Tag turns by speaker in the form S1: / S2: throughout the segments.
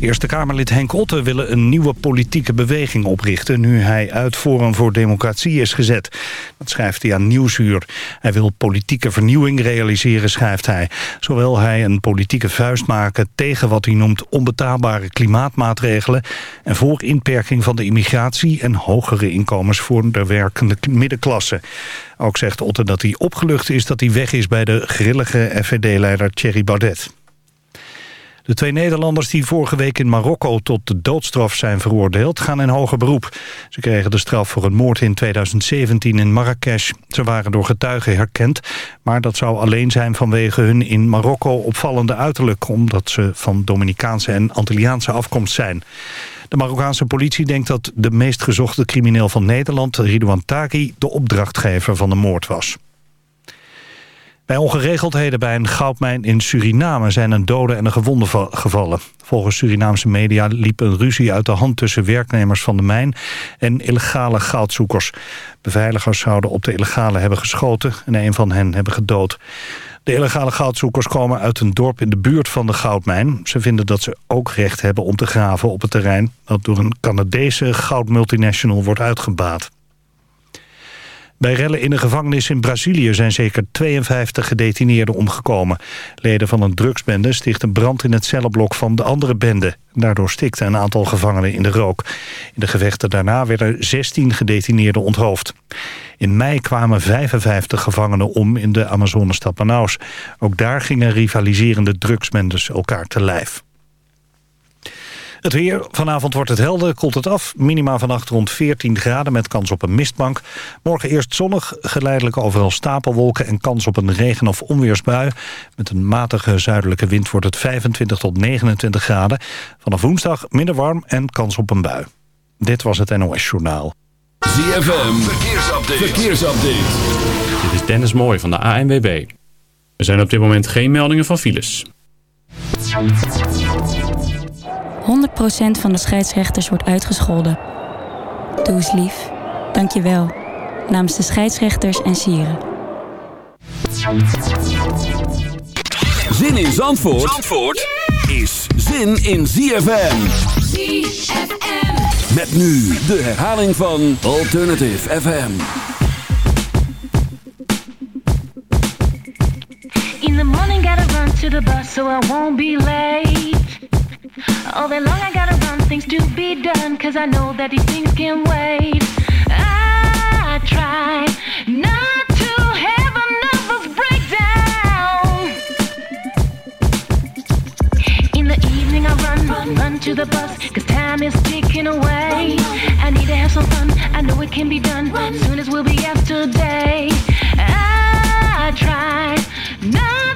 S1: Eerste Kamerlid Henk Otte wil een nieuwe politieke beweging oprichten... nu hij uit Forum voor Democratie is gezet. Dat schrijft hij aan Nieuwsuur. Hij wil politieke vernieuwing realiseren, schrijft hij. Zo wil hij een politieke vuist maken tegen wat hij noemt... onbetaalbare klimaatmaatregelen... en voor inperking van de immigratie... en hogere inkomens voor de werkende middenklasse. Ook zegt Otte dat hij opgelucht is dat hij weg is... bij de grillige FVD-leider Thierry Baudet. De twee Nederlanders die vorige week in Marokko tot de doodstraf zijn veroordeeld... gaan in hoger beroep. Ze kregen de straf voor een moord in 2017 in Marrakesh. Ze waren door getuigen herkend, maar dat zou alleen zijn vanwege hun in Marokko opvallende uiterlijk... omdat ze van Dominicaanse en Antilliaanse afkomst zijn. De Marokkaanse politie denkt dat de meest gezochte crimineel van Nederland, Ridouan Taghi, de opdrachtgever van de moord was. Bij ongeregeldheden bij een goudmijn in Suriname zijn een dode en een gewonde gevallen. Volgens Surinaamse media liep een ruzie uit de hand tussen werknemers van de mijn en illegale goudzoekers. Beveiligers zouden op de illegale hebben geschoten en een van hen hebben gedood. De illegale goudzoekers komen uit een dorp in de buurt van de goudmijn. Ze vinden dat ze ook recht hebben om te graven op het terrein... dat door een Canadese goudmultinational wordt uitgebaat. Bij rellen in een gevangenis in Brazilië zijn zeker 52 gedetineerden omgekomen. Leden van een drugsbende stichten brand in het cellenblok van de andere bende. Daardoor stikte een aantal gevangenen in de rook. In de gevechten daarna werden 16 gedetineerden onthoofd. In mei kwamen 55 gevangenen om in de Amazonestad Manaus. Ook daar gingen rivaliserende drugsbendes elkaar te lijf. Het weer. Vanavond wordt het helder, koelt het af. Minima vannacht rond 14 graden met kans op een mistbank. Morgen eerst zonnig, geleidelijk overal stapelwolken... en kans op een regen- of onweersbui. Met een matige zuidelijke wind wordt het 25 tot 29 graden. Vanaf woensdag minder warm en kans op een bui. Dit was het NOS Journaal.
S2: ZFM, verkeersupdate. verkeersupdate.
S3: Dit is Dennis Mooij van de ANWB. Er zijn op dit moment geen meldingen van files.
S4: 100% van de scheidsrechters wordt uitgescholden. Doe eens lief. Dank je wel. Namens de scheidsrechters en sieren.
S2: Zin in Zandvoort, Zandvoort is zin in ZFM.
S5: ZFM.
S2: Met nu de herhaling van Alternative FM.
S6: In the morning gotta run to the bus so I won't be late. All day long I gotta run things to be done Cause I know that these things can wait. I try not to have a nervous breakdown. In the evening I run, run, run to the bus Cause time is ticking away. I need to have some fun, I know it can be done Soon as we'll be yesterday I try not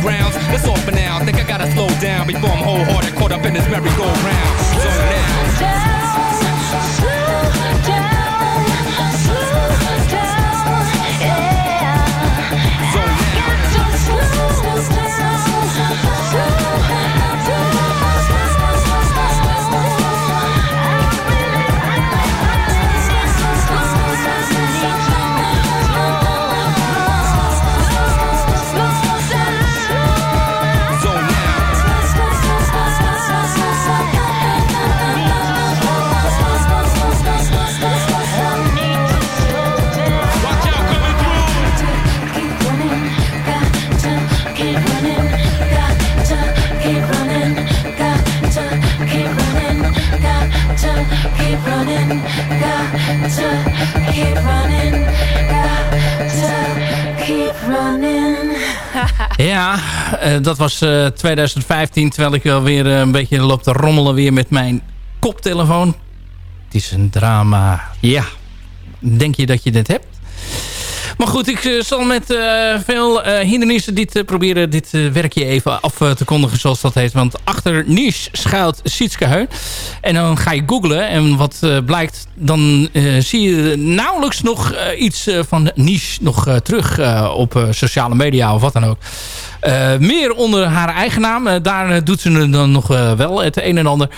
S6: grounds? That's all for now. Think I gotta slow down before I'm wholehearted, caught up in this merry-go-round. So
S7: dat was eh, 2015. Terwijl ik alweer weer een beetje loop te rommelen weer met mijn koptelefoon. Het is een drama. Ja, denk je dat je dit hebt? Maar goed, ik eh, zal met eh, veel eh, hindernissen dit, eh, proberen dit eh, werkje even af eh, te kondigen zoals dat heet. Want achter Niche schuilt Sietske Heun. En dan ga je googlen en wat eh, blijkt, dan eh, zie je nauwelijks nog eh, iets eh, van Niche nog eh, terug eh, op eh, sociale media of wat dan ook. Eh, meer onder haar eigen naam. Eh, daar eh, doet ze dan nog wel het een en ander.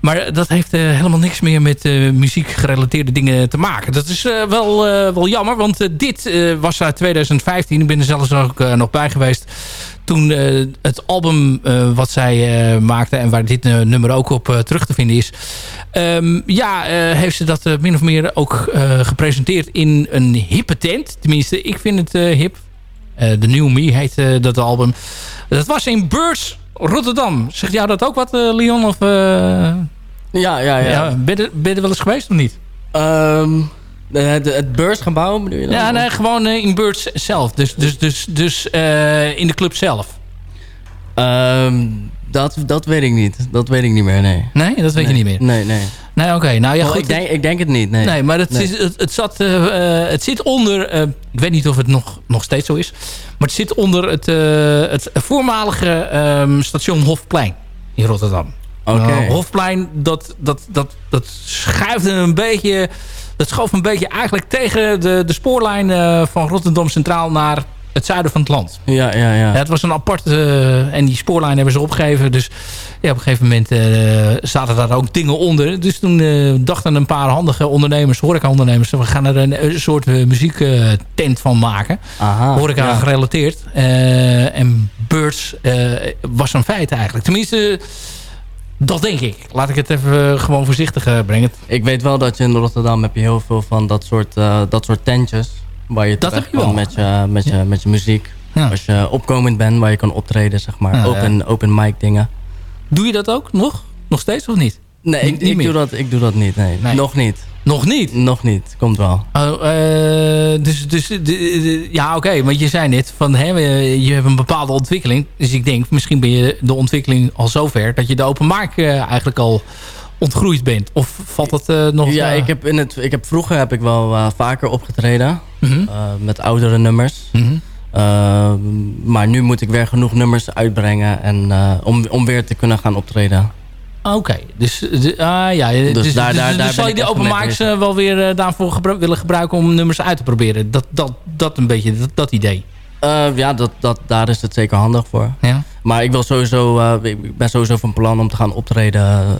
S7: Maar dat heeft helemaal niks meer met eh, muziek gerelateerde dingen te maken. Dat is wel, wel jammer, want dit was uit 2015. Ik ben er zelfs ook nog bij geweest toen het album wat zij eh, maakte... en waar dit nummer ook op terug te vinden is... ehm, ja, heeft ze dat min of meer ook gepresenteerd in een hippe tent. Tenminste, ik vind het hip. Eh, The New Me heet eh, dat album. Dat was in Beurs Rotterdam. Zegt jou dat ook wat, eh, Leon? Of,
S8: Ja, ja, ja.
S7: ja. ben, je, ben je wel eens geweest of niet?
S8: Ehm, het, het beursgebouw bedoel je dan?
S7: Ja, nee, gewoon in Beurs zelf. Dus, dus, dus, dus in de club zelf.
S8: Ehm, dat, dat weet ik niet. Dat weet ik niet meer, nee.
S7: Nee, dat weet je niet meer.
S8: Nee, nee.
S7: Nee, oké. Nou ja,
S8: Oh, ik, denk, ik denk het niet, nee.
S7: Nee, maar het,
S8: Nee.
S7: Is, het, het, zat, eh, eh, het zit onder... eh, ik weet niet of het nog, nog steeds zo is. Maar het zit onder het, het voormalige ehm, station Hofplein in Rotterdam.
S8: Oké.
S7: Nou, Hofplein, dat, dat, dat, dat schuift een beetje... Dat schoof een beetje eigenlijk tegen de, de spoorlijn van Rotterdam Centraal naar het zuiden van het land.
S8: Ja, ja, ja.
S7: Ja, het was een apart... eh, en die spoorlijn hebben ze opgegeven. Dus ja, op een gegeven moment eh, zaten daar ook dingen onder. Dus toen eh, dachten een paar handige ondernemers, horeca-ondernemers... we gaan er een, een soort uh, muziektent van maken.
S8: Aha.
S7: horeca
S8: ja.
S7: gerelateerd. En Birds was een feit eigenlijk. Tenminste, dat denk ik. Laat ik het even gewoon voorzichtig brengen.
S8: Ik weet wel dat je in Rotterdam heb je heel veel van dat soort, dat soort tentjes. Waar je
S7: Dat
S8: terecht
S7: heb je
S8: kan
S7: wel.
S8: met je, met, je, met je muziek.
S7: Ja.
S8: Als je opkomend bent, waar je kan optreden, zeg maar. Open, open mic dingen.
S7: Doe je dat ook nog? Nog steeds of niet?
S8: Nee, ik,
S7: niet
S8: ik,
S7: meer.
S8: doe dat, ik doe dat niet. Nee.
S7: Nee.
S8: Nog niet.
S7: Nog niet?
S8: Nog niet. Komt wel.
S7: Oh, eh, dus, dus de- de- ja, oké, want je zei net van hè, je hebt een bepaalde ontwikkeling. Dus ik denk, misschien ben je de ontwikkeling al zover dat je de open markt eh, eigenlijk al ontgroeid bent. Of valt dat eh, nog?
S8: Ja, ik heb, in het, ik heb vroeger heb ik wel vaker opgetreden.
S7: mhm,
S8: met oudere nummers.
S7: mhm.
S8: Eh, maar nu moet ik weer genoeg nummers uitbrengen. En, eh, om, om weer te kunnen gaan optreden.
S7: Oké, dus, de, ah, ja, dus, dus,
S8: daar- daar-
S7: dus
S8: daar
S7: zal
S8: ben
S7: je
S8: ik
S7: de
S8: even
S7: open mics eh, wel weer eh, daarvoor gebru- willen gebruiken om nummers uit te proberen. Dat, dat, dat een beetje, dat, dat idee.
S8: Eh, ja, dat, dat, daar is het zeker handig voor.
S7: Ja?
S8: Maar ik, wil sowieso, ik ben sowieso van plan om te gaan optreden.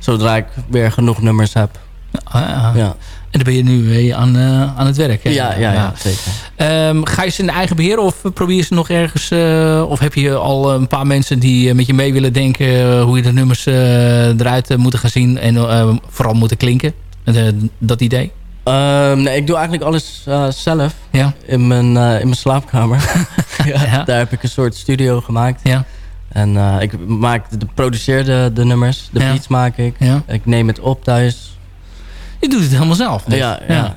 S8: zodra ik weer genoeg nummers heb.
S7: Ah.
S8: Ja,
S7: En dan ben je nu weer aan, eh, aan het werk. hè?
S8: ja, ja, ja, zeker.
S7: Ehm, ga je ze in eigen beheer of probeer je ze nog ergens... eh, of heb je al een paar mensen die eh, met je mee willen denken... eh, hoe je de nummers eh, eruit eh, moeten gaan zien en eh, vooral moeten klinken? Eh, dat idee?
S8: Ehm, nee, ik doe eigenlijk alles eh, zelf
S7: Ja?
S8: in mijn, eh, in mijn slaapkamer. Ja,
S7: Ja.
S8: Daar heb ik een soort studio gemaakt.
S7: Ja.
S8: En eh, ik maak de, produceer de, de nummers. De beats maak ik. Ik neem het op thuis.
S7: Je doet het helemaal zelf. dus.
S8: Ja, ja.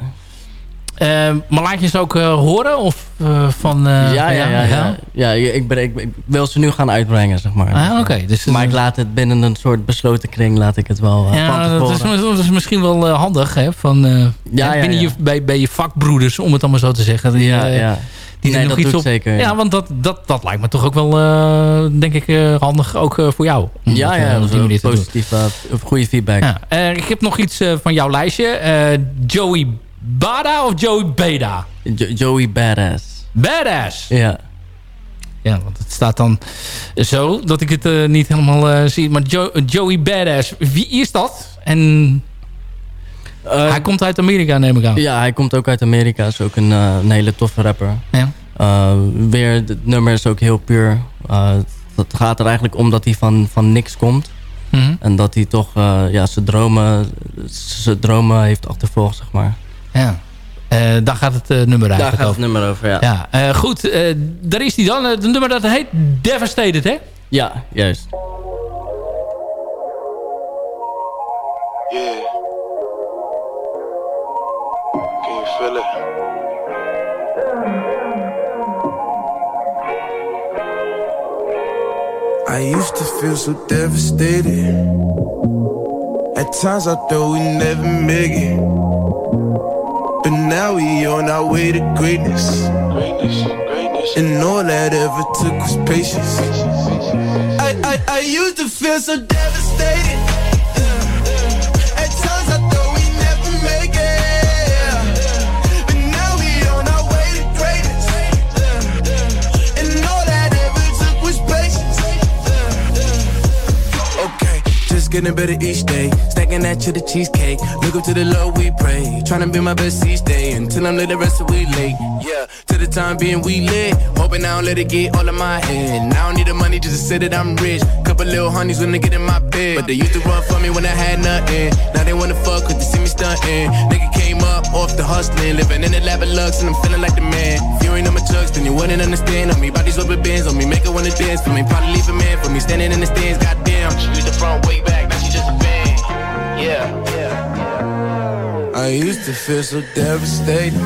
S7: Eh, maar laat je ze ook eh, horen? Of eh, van... eh,
S8: ja, ja, ja, ja. Ja, ik, ben, ik, ik wil ze nu gaan uitbrengen, zeg maar.
S7: Ah, oké. Dus,
S8: maar ik laat het binnen een soort besloten kring, laat ik het wel
S7: Ja, dat is, dat is misschien wel handig. Hè? Van,
S8: Ja, ja,
S7: binnen. Je, bij, bij je vakbroeders, om het allemaal zo te zeggen. Die,
S8: Ja, ja.
S7: Die er
S8: Nee,
S7: nog
S8: dat
S7: iets op.
S8: zeker,
S7: Ja,
S8: ja.
S7: want dat, dat, dat lijkt me toch ook wel, eh, denk ik, eh, handig ook eh, voor jou.
S8: Ja,
S7: dat,
S8: ja, dat is positief, of goede feedback.
S7: Ja, ik heb nog iets van jouw lijstje. Joey Bada of Joey Beda?
S8: Jo- Joey Badass.
S7: Badass.
S8: Ja.
S7: Ja, want het staat dan zo dat ik het niet helemaal zie. Maar Jo- Joey Badass, wie is dat? En
S8: Eh,
S7: hij komt uit Amerika, neem ik aan.
S8: Ja, hij komt ook uit Amerika. Is ook een, eh, een hele toffe rapper.
S7: Ja.
S8: Eh, weer, het nummer is ook heel puur. Eh, het gaat er eigenlijk om dat hij van, van niks komt.
S7: Mhm.
S8: En dat hij toch eh, ja, zijn dromen, zijn dromen heeft achtervolgd, zeg maar.
S7: Ja. Eh, daar gaat het eh, nummer
S8: Daar
S7: eigenlijk
S8: gaat het
S7: over.
S8: nummer over, ja.
S7: Ja, eh, goed. eh, daar is hij dan. Het nummer dat heet Devastated, hè?
S8: Ja, juist.
S9: Yeah. Can you feel it? I used to feel so devastated. At times I thought we'd never make it. But now we on our way to greatness. Greatness, greatness. And all that ever took was patience. I, I, I used to feel so devastated. Getting better each day. Stacking that to the cheesecake. Look up to the Lord we pray. Trying to be my best each day. Until I'm lit, the rest of we late. Yeah, to the time being we lit. Hoping I don't let it get all in my head. I don't need the money just to say that I'm rich. Couple little honeys when they get in my bed. But they used to run for me when I had nothing. Now they wanna fuck cause they see me stunting. Nigga came up off the hustling. Living in the lap of lux and I'm feeling like the man. If you ain't on my chucks, then you wouldn't understand. On me, bodies rubber bands on me. Make her wanna dance for me. Probably leave a man for me. Standing in the stands, goddamn. Used the front way back, I used to feel so devastated.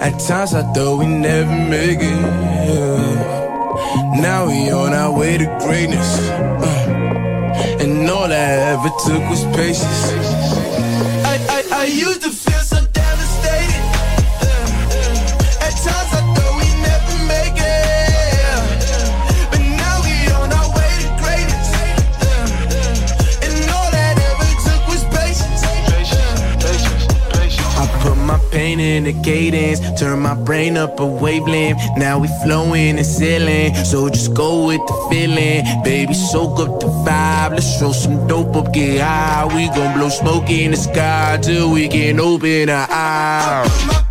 S9: At times I thought we'd never make it. Now we on our way to greatness. And all I ever took was patience. I, I, I used to my in a cadence, turn my brain up a wavelength. Now we flowing and sailing, so just go with the feeling. Baby, soak up the vibe, let's throw some dope up, get high. We gon' blow smoke in the sky till we can open our eyes.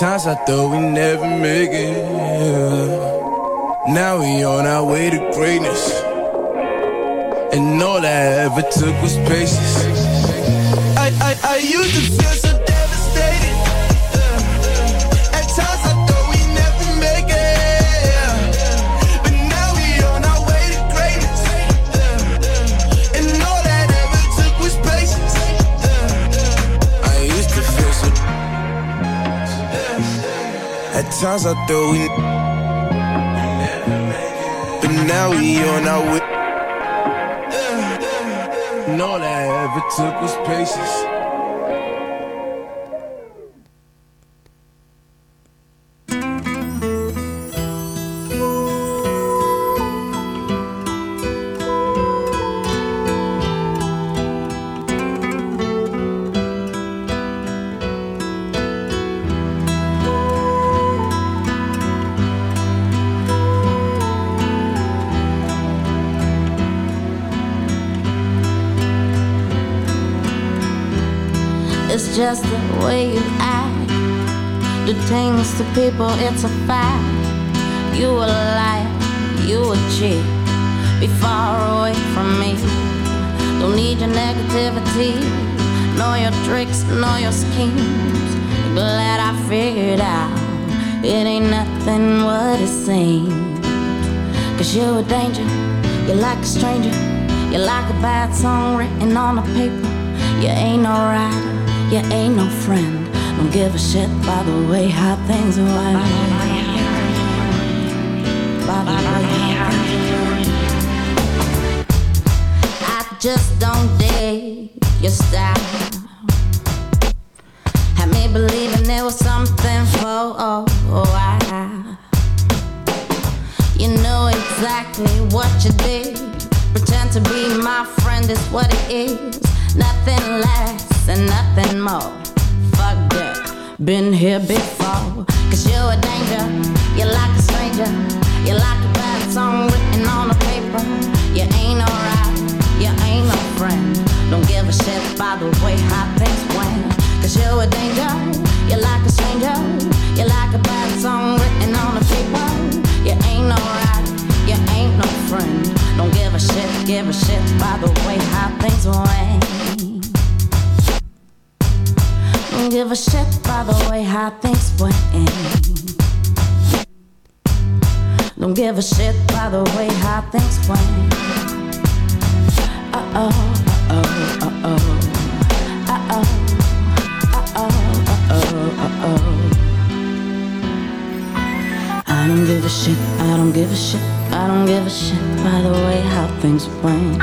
S9: Times I thought we never make it. Now we on our way to greatness. And all I ever took was patience. I, I, I used to feel times I thought we. But now we on our way. And all I ever took was patience.
S10: Things to people, it's a fact. You a liar, you a cheat. Be far away from me. Don't need your negativity, nor your tricks, nor your schemes. Glad I figured out it ain't nothing what it seems. Cause you're a danger, you're like a stranger, you're like a bad song written on a paper. You ain't no writer, you ain't no friend. Don't give a shit by the way how things went. By the way how things. I just don't dig your style. Had me believing there was something for oh, I. You know exactly what you did. Pretend to be my friend is what it is. Nothing less and nothing more. Fuck. Been here before. Cause you're a danger. You're like a stranger. You're like a bad song written on a paper. You ain't alright. You ain't no friend. Don't give a shit by the way how things went. Cause you're a danger. You're like a stranger. You're like a bad song written on a paper. You ain't no right, you ain't no friend. Don't give a shit, give a shit by the way how things went. Don't give a shit by the way how things went. Don't give a shit by the way how things went. Uh oh, oh, oh, oh, oh, oh, oh. I don't give a shit, I don't give a shit, I don't give a shit by the way how things went.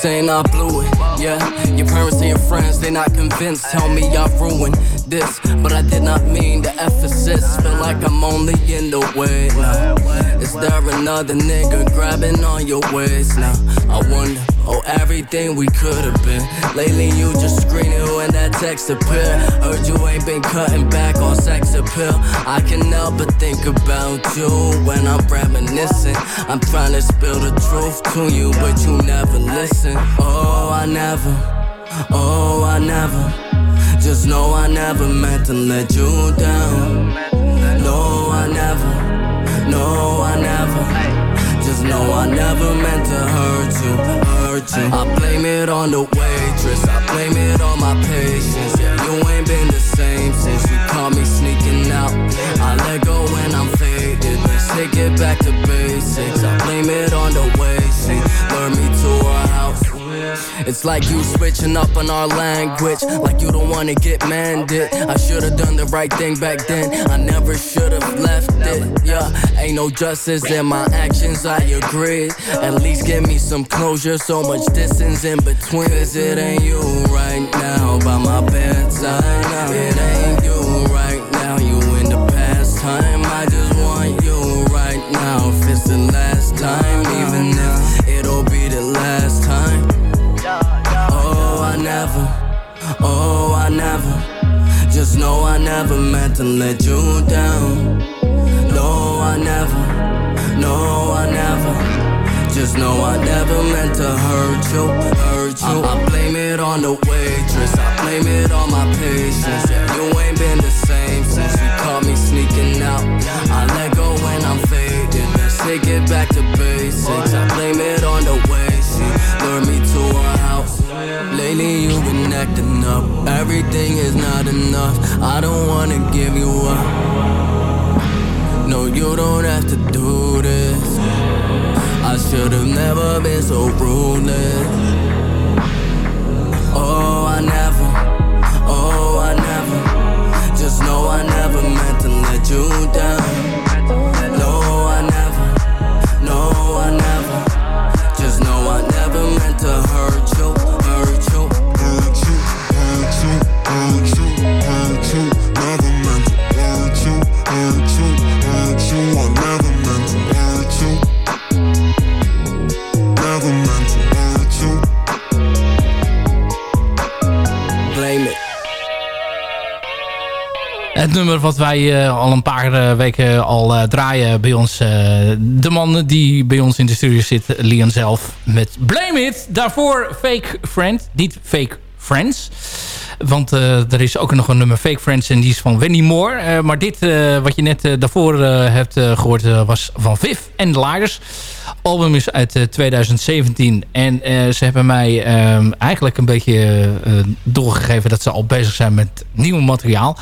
S11: Saying I blew it, yeah. Your parents and your friends, they not convinced. Tell me I ruined this, but I did not mean the emphasis. Feel like I'm only in the way now. Is there another nigga grabbing on your waist now? I wonder. Oh, everything we could have been. Lately, you just screaming when that text appear. Heard you ain't been cutting back on sex appeal. I can help but think about you when I'm reminiscing. I'm trying to spill the truth to you, but you never listen. Oh, I never. Oh, I never. Just know I never meant to let you down. On the waitress, I blame it on my patience. It's like you switching up on our language, like you don't wanna get mended. I should've done the right thing back then, I never should've left it. Yeah, ain't no justice in my actions, I agree. At least give me some closure, so much distance in between. Cause it ain't you right now by my bedside. Now. It ain't you Just know I never meant to let you down. No, I never, no, I never. Just know I never meant to hurt you, hurt I, I blame it on the waitress. I blame it on my patience. You ain't been the same since you caught me sneaking out. I let go when I'm fading. Let's take it back to basics. I blame it on the way she me to her house. Lately you've been acting up. Everything is not enough. I don't wanna give you up. No, you don't have to do this. I should have never been so ruthless. Oh, I never, oh, I never. Just know I never meant to let you down.
S7: Wat wij eh, al een paar eh, weken al eh, draaien bij ons. de man die bij ons in de studio zit, Leon zelf. Met Blame It. Daarvoor Fake Friend. Niet Fake Friends. Want er is ook nog een nummer Fake Friends en die is van Wendy Moore. Maar dit wat je net daarvoor hebt eh, gehoord eh, was van Viv en de album is uit eh, 2017 en ze hebben mij ehm, eigenlijk een beetje doorgegeven dat ze al bezig zijn met nieuw materiaal.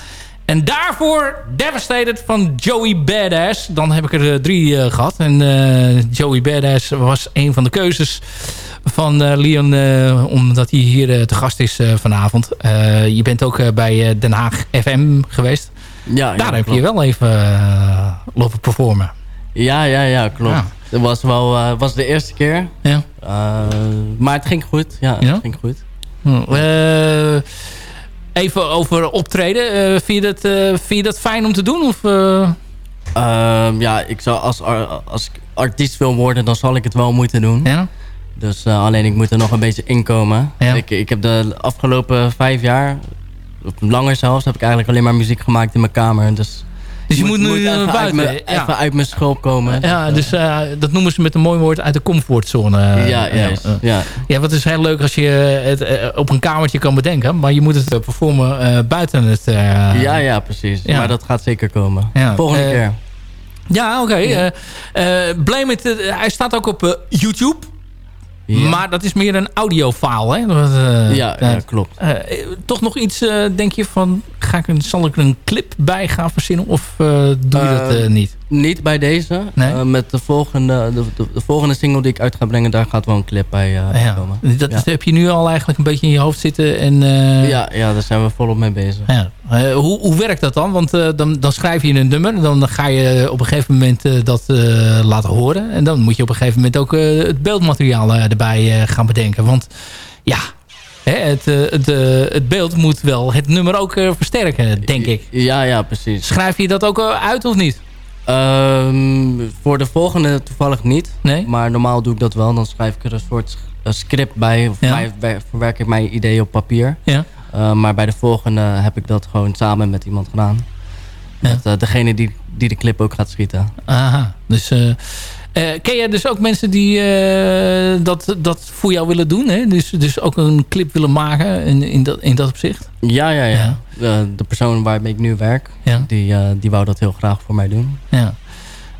S7: En daarvoor Devastated van Joey Badass. Dan heb ik er eh, drie eh, gehad. En eh, Joey Badass was een van de keuzes van eh, Leon. omdat hij hier te gast is vanavond. Je bent ook bij Den Haag FM geweest.
S8: Ja,
S7: Daar
S8: ja,
S7: heb
S8: klopt.
S7: je wel even uh, lopen performen.
S8: Ja, ja, ja, klopt.
S7: Ja.
S8: Het was wel was de eerste keer.
S7: Ja.
S8: Maar het ging goed. Ja,
S7: Ja?
S8: het ging goed.
S7: Even over optreden. Eh, vind, je dat, eh, vind je dat fijn om te doen? Of, eh?
S8: Ehm, ja, ik zou als, als ik artiest wil worden, dan zal ik het wel moeten doen.
S7: Ja?
S8: Dus alleen ik moet er nog een beetje inkomen.
S7: Ja.
S8: Ik, ik heb de afgelopen vijf jaar, of langer zelfs, heb ik eigenlijk alleen maar muziek gemaakt in mijn kamer. Dus,
S7: Dus je moet nu,
S8: even,
S7: eh,
S8: uit
S7: buiten,
S8: mijn-
S7: ja.
S8: even uit mijn schulp komen.
S7: Ja, dus eh, dat noemen ze met een mooi woord uit de comfortzone.
S8: ja, ja.
S7: Ja, wat is heel leuk als je het eh, op een kamertje kan bedenken. Maar je moet het performen buiten het...
S8: ja, ja, precies.
S7: Ja.
S8: Maar dat gaat zeker komen.
S7: Ja.
S8: Volgende keer.
S7: Ja, oké. Blame It, eh, hij staat ook op YouTube.
S8: Ja.
S7: Maar dat is meer een audiofile, hè? Dat,
S8: ja, ja, klopt.
S7: toch nog iets, denk je, van... Ga ik een, zal ik er een clip bij gaan verzinnen? Of eh, doe je dat
S8: Eh,
S7: eh, niet?
S8: Niet bij deze.
S7: Nee?
S8: Met de volgende, de, de, de volgende single die ik uit ga brengen, daar gaat wel een clip bij
S7: Ja.
S8: komen.
S7: Dat
S8: ja.
S7: heb je nu al eigenlijk een beetje in je hoofd zitten. En,
S8: ja, ja, daar zijn we volop mee bezig.
S7: Ja. Hoe, hoe werkt dat dan? Want dan, dan schrijf je een nummer. Dan ga je op een gegeven moment dat laten horen. En dan moet je op een gegeven moment ook het beeldmateriaal erbij gaan bedenken. Want ja, hè, het, eh, het, eh, het beeld moet wel het nummer ook eh, versterken, denk ik.
S8: Ja, ja, precies.
S7: Schrijf je dat ook uit of niet?
S8: Ehm, voor de volgende toevallig niet.
S7: Nee?
S8: Maar normaal doe ik dat wel. Dan schrijf ik er een soort script bij. Of
S7: Ja.
S8: bij- verwerk ik mijn ideeën op papier.
S7: Ja.
S8: Maar bij de volgende heb ik dat gewoon samen met iemand gedaan.
S7: Ja.
S8: Met degene die, die de clip ook gaat schieten.
S7: Aha, dus... ken jij dus ook mensen die eh, dat, dat voor jou willen doen? Hè? Dus, dus ook een clip willen maken in, in, dat, in dat opzicht?
S8: Ja, ja, ja.
S7: Ja.
S8: De, persoon waarmee ik nu werk,
S7: Ja.
S8: die, eh, die wou dat heel graag voor mij doen.
S7: Ja.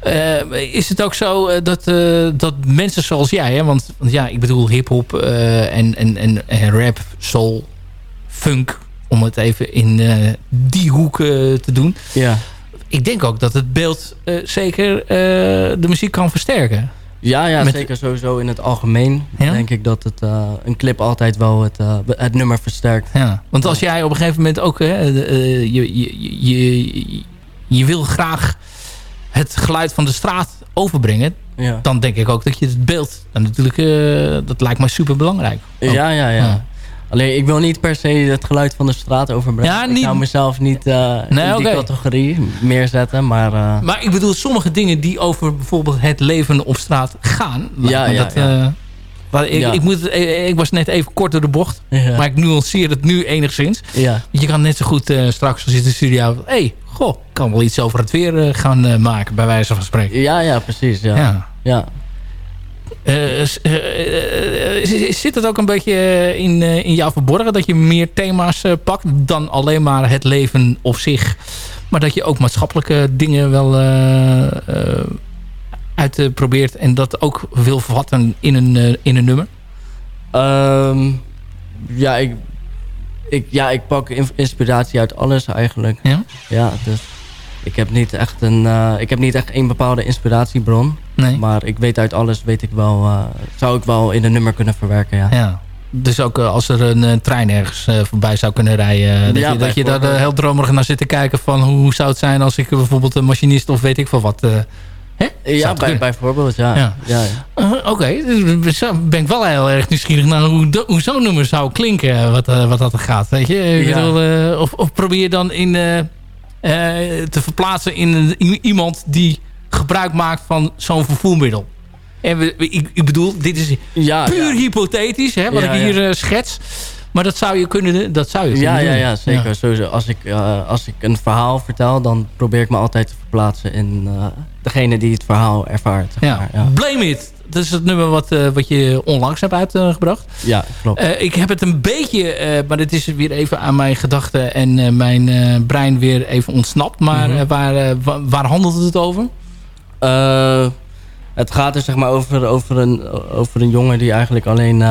S7: Eh, is het ook zo eh, dat, eh, dat mensen zoals jij, hè, want, want ja, ik bedoel hip-hop eh, en, en, en, en rap, soul, funk, om het even in eh, die hoek eh, te doen.
S8: Ja.
S7: Ik denk ook dat het beeld eh, zeker eh, de muziek kan versterken.
S8: Ja, ja
S7: Met-
S8: zeker sowieso in het algemeen.
S7: Ja?
S8: Denk ik dat het, eh, een clip altijd wel het, het nummer versterkt.
S7: Ja, want als jij op een gegeven moment ook... Hè, eh, je, je, je, je wil graag het geluid van de straat overbrengen...
S8: Ja,
S7: dan denk ik ook dat je het beeld... En natuurlijk, dat lijkt mij super belangrijk.
S8: ja, ja. ja.
S7: Ja.
S8: Alleen ik wil niet per se het geluid van de straat overbrengen.
S7: Ja,
S8: Ik zou mezelf niet eh,
S7: Nee,
S8: in die categorie meer zetten. Maar eh,
S7: Maar ik bedoel, sommige dingen die over bijvoorbeeld het leven op straat gaan...
S8: Ja, ja,
S7: dat,
S8: ja.
S7: eh, maar ik,
S8: Ja.
S7: ik, moet, eh, ik was net even kort door de bocht.
S8: ja,
S7: Maar ik nuanceer het nu enigszins.
S8: ja.
S7: Je kan net zo goed eh, straks als je in de studio... Hé, hey, goh, ik kan wel iets over het weer eh, gaan eh, maken, bij wijze van spreken.
S8: ja, ja, precies. Ja. Ja.
S7: Zit het ook een beetje eh, in, eh, in jou verborgen dat je meer thema's eh, pakt dan alleen maar het leven op zich, maar dat je ook maatschappelijke dingen wel eh, eh, uit eh, probeert en dat ook wil vervatten in een, eh, in een nummer?
S8: Ehm, ja, ik, ik, ja, ik pak in- inspiratie uit alles eigenlijk.
S7: Ja?
S8: Ja, dus ik heb niet echt een, eh, ik heb niet echt één bepaalde inspiratiebron.
S7: Nee.
S8: Maar ik weet uit alles, weet ik wel, eh, zou ik wel in een nummer kunnen verwerken, ja.
S7: Ja. Dus ook eh, als er een trein ergens voorbij zou kunnen rijden. dat,
S8: Ja,
S7: je, dat je daar heel dromerig naar zit te kijken van hoe, hoe zou het zijn als ik bijvoorbeeld een machinist of weet ik veel wat. hè?
S8: Ja, bij, bijvoorbeeld, ja.
S7: Ja.
S8: ja. ja.
S7: Uh, Oké, dus ben ik wel heel erg nieuwsgierig naar hoe, hoe zo'n nummer zou klinken. Wat, wat dat er gaat. Weet je? Ik bedoel, of, of probeer dan in, te verplaatsen in, een- in iemand die gebruik maakt van zo'n vervoermiddel. En we, ik, ik bedoel, dit is
S8: Ja,
S7: puur
S8: ja.
S7: hypothetisch, hè, wat
S8: Ja,
S7: ik hier eh, schets. Maar dat zou je kunnen, dat zou je
S8: Ja,
S7: kunnen
S8: ja,
S7: doen.
S8: ja, zeker. Sowieso. Als, ik, eh, als ik een verhaal vertel, dan probeer ik me altijd te verplaatsen in eh, degene die het verhaal ervaart. zeg
S7: Ja.
S8: maar, ja.
S7: Blame It. Dat is het nummer wat, eh, wat je onlangs hebt uitgebracht.
S8: Ja, klopt.
S7: Eh, ik heb het een beetje, eh, maar dit is weer even aan mijn gedachten en mijn brein weer even ontsnapt. Maar
S8: Mhm.
S7: waar, wa- waar handelt het over?
S8: Het gaat er zeg maar over, over, een, over een jongen die eigenlijk alleen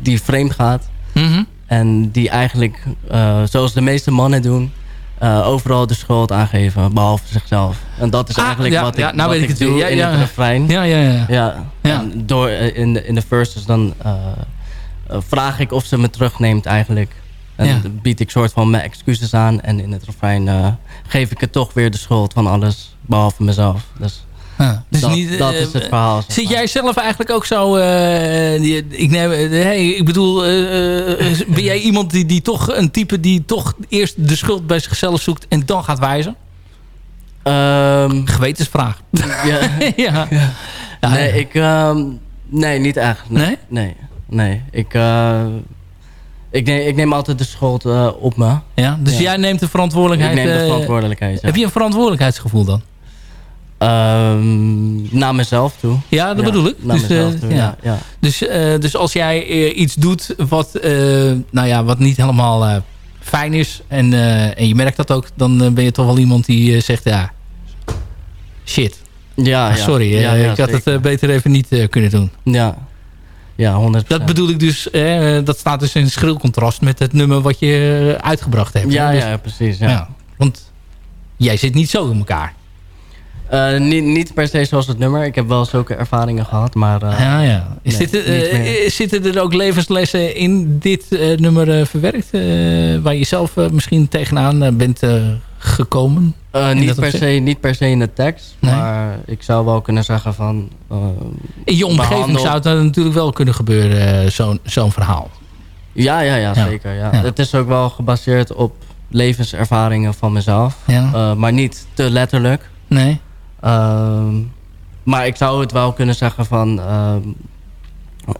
S8: die vreemd gaat.
S7: Mhm.
S8: En die eigenlijk, zoals de meeste mannen doen, eh, overal de schuld aangeven, behalve zichzelf. En dat is
S7: Ah,
S8: eigenlijk
S7: ja,
S8: wat ik,
S7: ja, nou
S8: wat
S7: weet ik het
S8: doe.
S7: Ja,
S8: in
S7: ja.
S8: het refrein.
S7: Ja, ja, ja.
S8: Ja. En door, eh, in, de, in de verses dan eh, vraag ik of ze me terugneemt eigenlijk. En dan bied ik soort van mijn excuses aan. En in het refrein geef ik het toch weer de schuld van alles, behalve mezelf. Dus,
S7: Dus
S8: dat,
S7: niet,
S8: dat
S7: eh,
S8: is het verhaal. zeg
S7: Zit jij zelf eigenlijk ook zo... eh, die- ik, neem, eh, hey, ik bedoel, eh, eh, ben jij iemand die, die toch een type die toch eerst de schuld bij zichzelf zoekt en dan gaat wijzen?
S8: Ehm,
S7: Gewetensvraag.
S8: ja.
S7: ja. Ja,
S8: nee, ik, ehm, nee, niet echt.
S7: Nee?
S8: Nee, nee. Ik, eh, ik, neem, ik neem altijd de schuld eh, op me.
S7: Ja, dus
S8: Ja.
S7: jij neemt de verantwoordelijkheid.
S8: Ik neem de
S7: eh,
S8: verantwoordelijkheid, ja.
S7: Heb je een verantwoordelijkheidsgevoel dan?
S8: Ehm, naar mezelf toe.
S7: Ja, dat
S8: Ja,
S7: bedoel ik.
S8: Naar
S7: Dus,
S8: mezelf
S7: eh,
S8: toe,
S7: ja.
S8: ja.
S7: Dus, eh, dus als jij eh, iets doet wat, nou ja, wat niet helemaal fijn is... En, en je merkt dat ook... dan ben je toch wel iemand die zegt... ja, shit.
S8: Ja,
S7: Ah, sorry,
S8: Ja,
S7: ik had het
S8: zeker.
S7: beter even niet kunnen doen.
S8: Ja, ja 100%.
S7: Dat bedoel ik dus... eh, dat staat dus in schril contrast met het nummer wat je uitgebracht hebt.
S8: Ja?
S7: Dus-
S8: ja, precies. Ja.
S7: ja. Want jij zit niet zo in elkaar.
S8: Eh, niet, niet per se zoals het nummer. Ik heb wel zulke ervaringen gehad, maar... eh,
S7: ja, ja. Is
S8: nee,
S7: dit, eh, zitten er ook levenslessen in dit nummer verwerkt? waar je zelf misschien tegenaan bent gekomen?
S8: Niet,
S7: dat
S8: per se, niet per se in de tekst,
S7: Nee.
S8: maar ik zou wel kunnen zeggen van...
S7: In je omgeving zou het dan natuurlijk wel kunnen gebeuren, zo'n zo'n verhaal.
S8: Ja, ja, ja,
S7: Ja.
S8: zeker. Ja.
S7: Ja.
S8: Het is ook wel gebaseerd op levenservaringen van mezelf. Maar niet te letterlijk.
S7: Nee?
S8: Ehm, maar ik zou het wel kunnen zeggen van... ehm,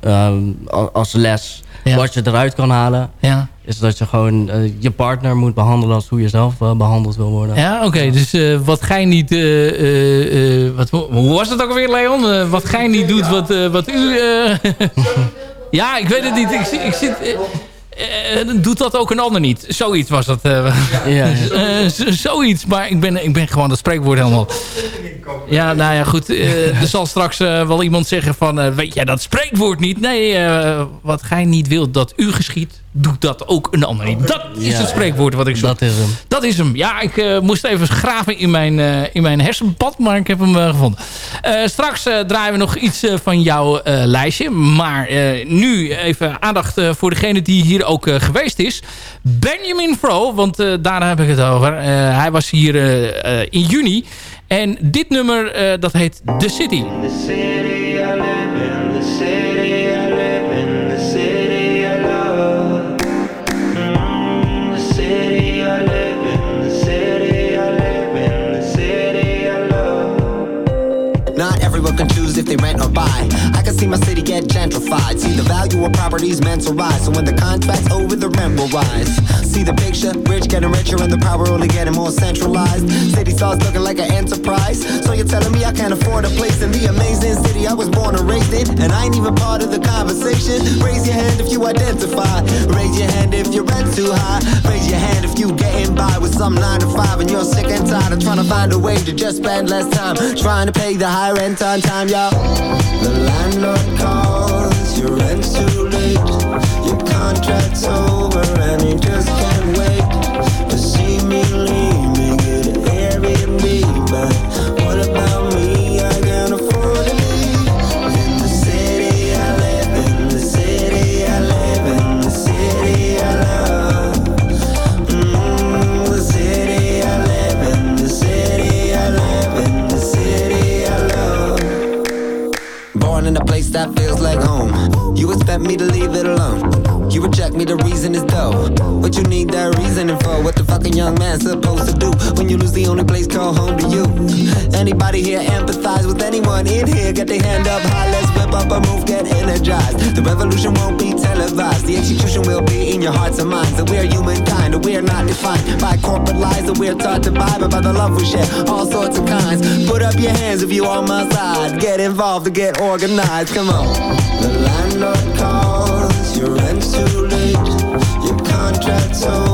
S8: ehm, als les,
S7: Ja.
S8: wat je eruit kan halen...
S7: Ja,
S8: is dat je gewoon eh, je partner moet behandelen als hoe je zelf eh, behandeld wil worden.
S7: ja oké. Dus eh, wat gij niet... wat, hoe was het ook alweer, Leon? Wat gij niet doet, wat, wat u... ja, ik weet het niet. Ik, ik zit... eh, eh, doet dat ook een ander niet? Zoiets was dat. eh.
S8: Ja,
S7: zoiets, maar ik ben, ik ben gewoon dat spreekwoord helemaal... Ja, nou ja, goed. er zal straks wel iemand zeggen van... weet jij dat spreekwoord niet? Nee, wat gij niet wilt dat u geschiet... doet dat ook een ander niet. Dat is
S8: Ja,
S7: het spreekwoord wat ik zoek.
S8: dat is hem.
S7: Dat is hem. Ja, ik moest even graven in mijn, in mijn hersenpad, maar ik heb hem gevonden. Straks draaien we nog iets van jouw lijstje. Maar nu even aandacht voor degene die hier ook eh, geweest is. Benjamin Fro, want eh, daar heb ik het over. Eh, hij was hier in juni. En dit nummer, dat heet The City.
S12: If they rent or buy. I can see my city get gentrified. See the value of properties meant to rise. So when the contract's over, the rent will rise. See the picture, rich getting richer and the power only getting more centralized. City starts looking like an enterprise. So you're telling me I can't afford a place in the amazing city I was born and raised in, and I ain't even part of the conversation. Raise your hand if you identify. Raise your hand if your rent too high. Raise your hand if you getting by with some nine to five and you're sick and tired of trying to find a way to just spend less time trying to pay the high rent on time, y'all over You expect me to leave it alone. You reject me, the reason is though. What you need that reasoning for? What the fucking young man supposed to do when you lose the only place called home to you? Anybody here empathize with anyone in here? Get their hand up high, let's whip up a move, get energized. The revolution won't be televised. The execution will be in your hearts and minds. That we're humankind, that we're not defined by corporate lies that we're taught to but by the love we share, all sorts of kinds. Put up your hands if you on my side. Get involved to get organized. Come on. The landlord calls, your rent's too late. Your
S13: so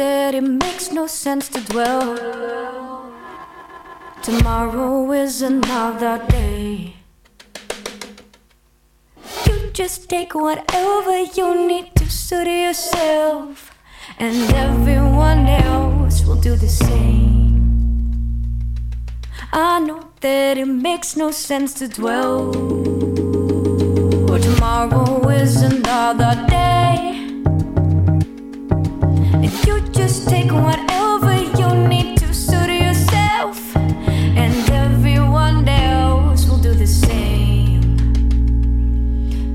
S13: that it makes no sense to dwell. Tomorrow is another day. You just take whatever you need to suit yourself, and everyone else will do the same. I know that it makes no sense to dwell. Tomorrow is another day.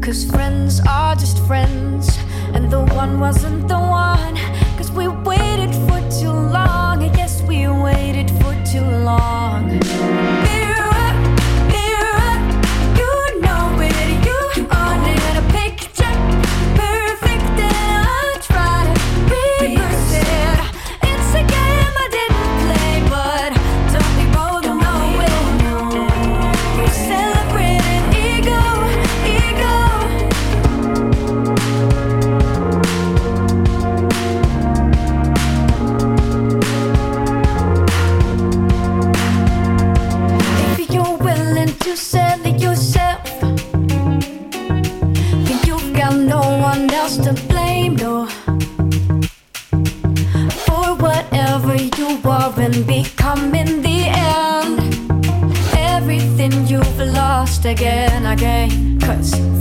S13: Cause friends are just friends, and the one wasn't the and become in the end. Everything you've lost again,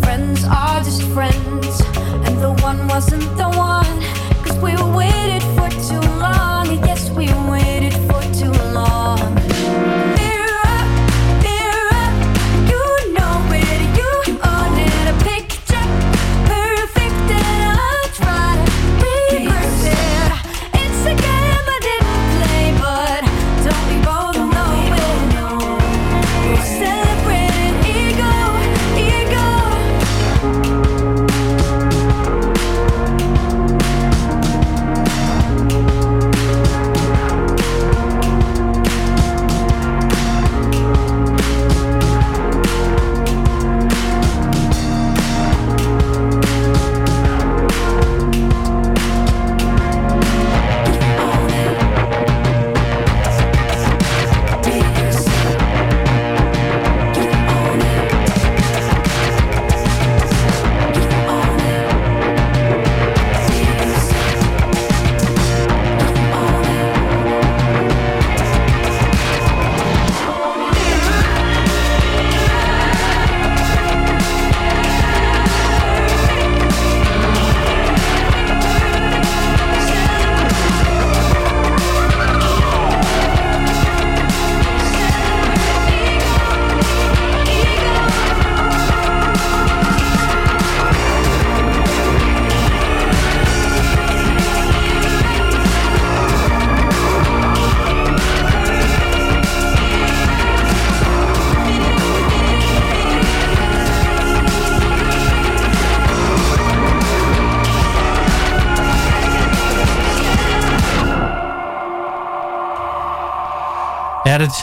S13: friends are just friends, and the one wasn't the one. Cause we waited for too long, yes, we waited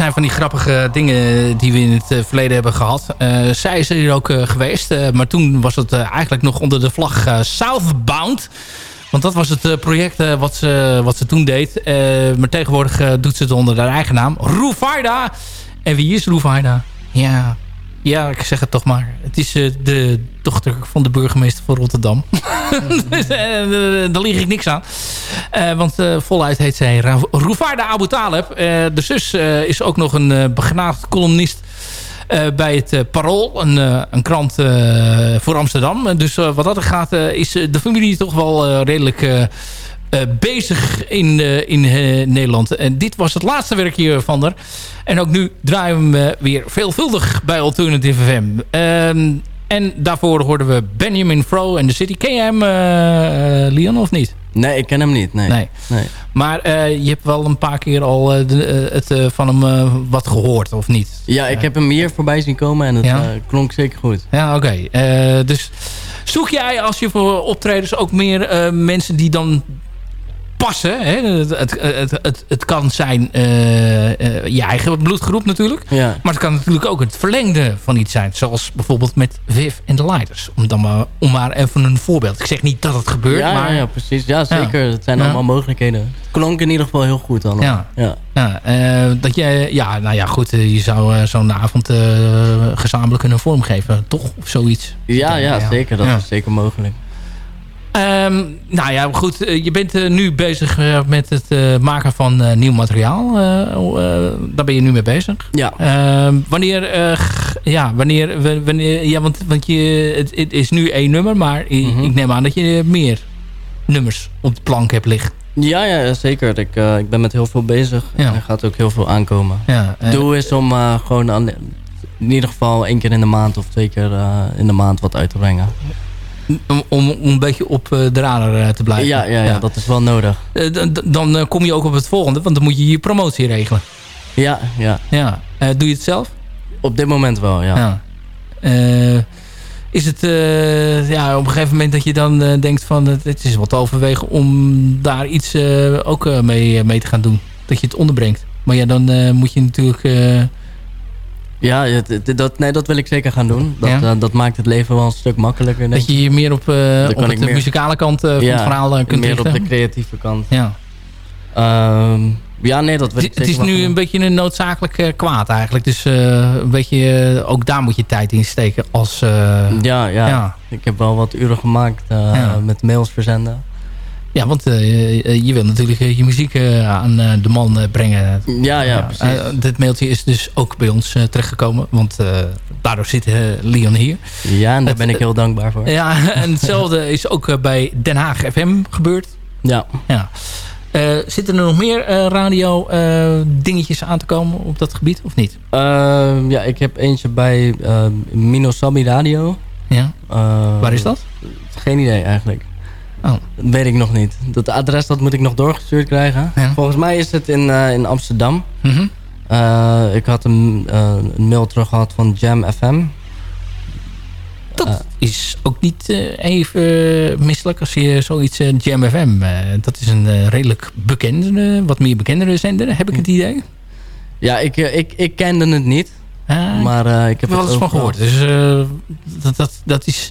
S7: zijn van die grappige dingen die we in het eh, verleden hebben gehad. Eh, zij is er hier ook eh, geweest. maar toen was het eigenlijk nog onder de vlag Southbound. Want dat was het project wat, ze, wat ze toen deed. Maar tegenwoordig doet ze het onder haar eigen naam. Rufaida. En wie is Rufaida? Ja, ja, ik zeg het toch maar. Het is eh, de dochter van de burgemeester van Rotterdam. Dus, eh, eh, Daar lieg ik niks aan. Want voluit heet zij Rufaida Abu Taleb. De zus is ook nog een begenadigd columnist bij het Parool. Een, een krant voor Amsterdam. Dus wat dat er gaat is de familie toch wel redelijk... eh, bezig in, eh, in eh, Nederland. En dit was het laatste werk hier van haar. En ook nu draaien we hem weer veelvuldig bij Alternative FM. Ehm, en daarvoor hoorden we Benjamin Fro en The City. Ken je hem, eh, Leon, of niet?
S8: Nee, ik ken hem niet. Nee.
S7: Nee. Maar je hebt wel een paar keer al de, het van hem wat gehoord, of niet?
S8: Ja, ik heb hem hier voorbij zien komen en het
S7: Ja?
S8: klonk zeker goed.
S7: Ja, oké. Dus zoek jij als je voor optredens ook meer mensen die dan passen? Hè? Het, het, het, het, kan zijn eh, eh, je eigen bloedgroep natuurlijk.
S8: Ja.
S7: Maar het kan natuurlijk ook het verlengde van iets zijn. Zoals bijvoorbeeld met Viv en de Lighters. Om, dan maar, om maar even een voorbeeld. Ik zeg niet dat het gebeurt,
S8: ja,
S7: maar...
S8: ja, precies. Ja, zeker. Het zijn allemaal mogelijkheden. Het klonk in ieder geval heel goed allemaal.
S7: Ja.
S8: ja.
S7: Ja, eh, dat je, ja, nou ja, goed. je zou zo'n avond gezamenlijk kunnen vormgeven, toch? Of zoiets.
S8: Ja, ja, zeker. Dat is zeker mogelijk.
S7: Ehm, nou ja, goed. eh, je bent eh, nu bezig eh, met het maken van nieuw materiaal. Eh, daar ben je nu mee bezig.
S8: Ja.
S7: Ehm, wanneer, ja, wanneer, wanneer, ja, want, want je, het, het is nu één nummer, maar
S8: Mhm.
S7: ik neem aan dat je meer nummers op de plank hebt liggen.
S8: Ja, ja, zeker. Ik, ik ben met heel veel bezig. En er gaat ook heel veel aankomen.
S7: Ja,
S8: Het doel is om gewoon aan, in ieder geval één keer in de maand of twee keer in de maand wat uit te brengen.
S7: Om, om, een beetje op eh, de radar eh, te blijven.
S8: Ja, ja, ja, dat is wel nodig.
S7: Eh, dan kom je ook op het volgende, want dan moet je je promotie regelen.
S8: Ja, ja.
S7: Ja. Doe je het zelf?
S8: Op dit moment wel, ja.
S7: Ja. Is het ja, op een gegeven moment dat je dan denkt van het, is wat te overwegen om daar iets ook mee, mee te gaan doen? Dat je het onderbrengt. Maar ja, dan moet je natuurlijk...
S8: Ja, het- dat, nee, dat wil ik zeker gaan doen. Dat,
S7: Ja?
S8: eh, dat maakt het leven wel een stuk makkelijker.
S7: dat je je meer op, eh, op
S8: meer-
S7: muzikale kant eh, van
S8: Ja,
S7: het verhaal kunt
S8: meer
S7: richten.
S8: op de creatieve kant.
S7: Ja.
S8: Ehm, ja, nee, dat wil ik
S7: Het,
S8: zeker
S7: het is nu een beetje een noodzakelijk kwaad eigenlijk. Dus een beetje, ook daar moet je tijd in steken als...
S8: Ja, ja,
S7: ja.
S8: Ik heb wel wat uren gemaakt met mails verzenden.
S7: Ja, want eh, eh, je wil natuurlijk eh, je muziek aan de man brengen.
S8: Ja, ja, precies.
S7: Dit mailtje is dus ook bij ons terechtgekomen. Want daardoor zit Leon hier.
S8: Ja, en daar
S7: Het-
S8: ben ik heel dankbaar voor.
S7: Ja, en hetzelfde is ook bij Den Haag FM gebeurd.
S8: Ja.
S7: ja. Zitten er nog meer radio dingetjes aan te komen op dat gebied of niet?
S8: Ehm, ja, ik heb eentje bij Minosabi Radio.
S7: Ja. Waar is dat?
S8: Geen idee eigenlijk.
S7: Oh.
S8: Dat weet ik nog niet. Dat adres dat moet ik nog doorgestuurd krijgen.
S7: Ja.
S8: Volgens mij is het in, eh, in Amsterdam.
S7: Mhm.
S8: Eh, ik had een, eh, een mail terug gehad van Jam FM.
S7: Dat is ook niet even misselijk als je zoiets uh, Jam FM... dat is een redelijk bekende, wat meer bekendere zender, heb ik het idee.
S8: Ja, ik, ik, ik kende het niet.
S7: Ah,
S8: maar eh, ik heb
S7: er wel eens van gehoord. Dus eh, dat, dat, dat is,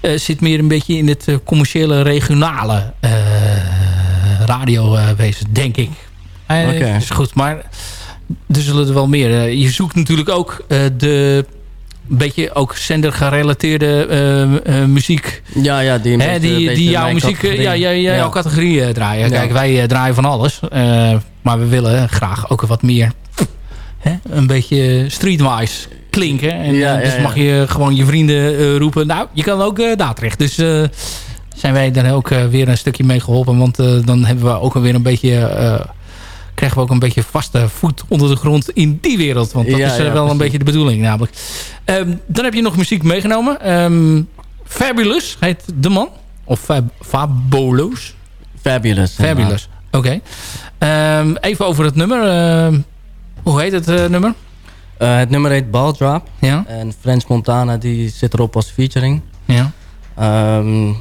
S7: eh, zit meer een beetje in het eh, commerciële, regionale eh radiowezen, denk ik. Eh,
S8: Oké.
S7: Is goed, maar er zullen er wel meer. eh, je zoekt natuurlijk ook eh, de een beetje ook zender-gerelateerde eh, eh, muziek.
S8: Ja, ja, die,
S7: Hè, die, die jouw muziek, eh, ja, jij, jij
S8: Ja.
S7: jouw categorie eh, draaien.
S8: Ja.
S7: Kijk, wij eh, draaien van alles. eh, maar we willen graag ook wat meer hè, een beetje streetwise klinken. En,
S8: Ja,
S7: eh, dus mag je gewoon je vrienden eh, roepen. Nou, je kan ook eh, daar terecht. Dus zijn wij daar ook weer een stukje mee geholpen. Want dan hebben we ook alweer een beetje... krijgen we ook een beetje vaste voet onder de grond in die wereld. Want dat
S8: Ja,
S7: is
S8: ja,
S7: wel
S8: precies.
S7: een beetje de bedoeling namelijk. Ehm, dan heb je nog muziek meegenomen. Ehm, Fabulous heet de man. Of Fab Fabuloos.
S8: Fabulous.
S7: Fabulous. Oké. Ehm, even over het nummer. Hoe heet het eh, nummer?
S8: Eh, het nummer heet Ball Drop.
S7: Ja.
S8: En French Montana die zit erop als featuring.
S7: Ja.
S8: Ehm,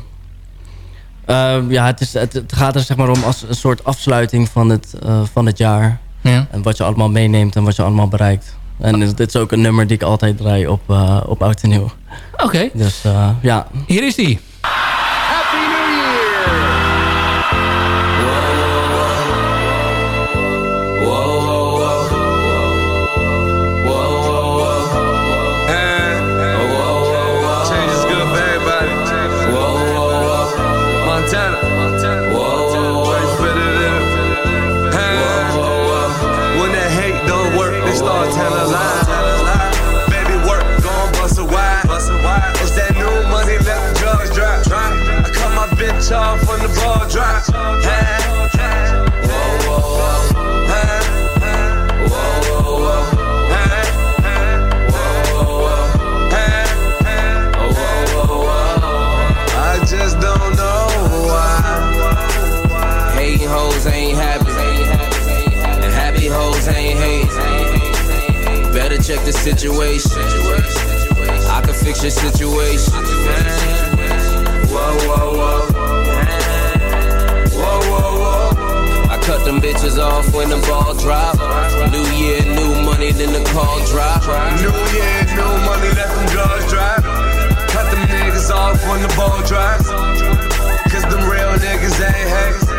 S8: ehm, ja, het, is, het, het gaat er zeg maar om als een soort afsluiting van het, eh, van het jaar.
S7: Ja.
S8: En wat je allemaal meeneemt en wat je allemaal bereikt. En dit is ook een nummer die ik altijd draai op, op Oud en Nieuw.
S7: Oké.
S8: Dus ja.
S7: Hier is die.
S14: Situation. I can fix your situation.
S15: Whoa, whoa, whoa. Whoa, whoa, whoa.
S14: I cut them bitches off when the ball drop. New year, new money, then the call drop.
S15: New year, new money, let them drugs drop. Cut them niggas off when the ball drops. Cause them real niggas ain't hate.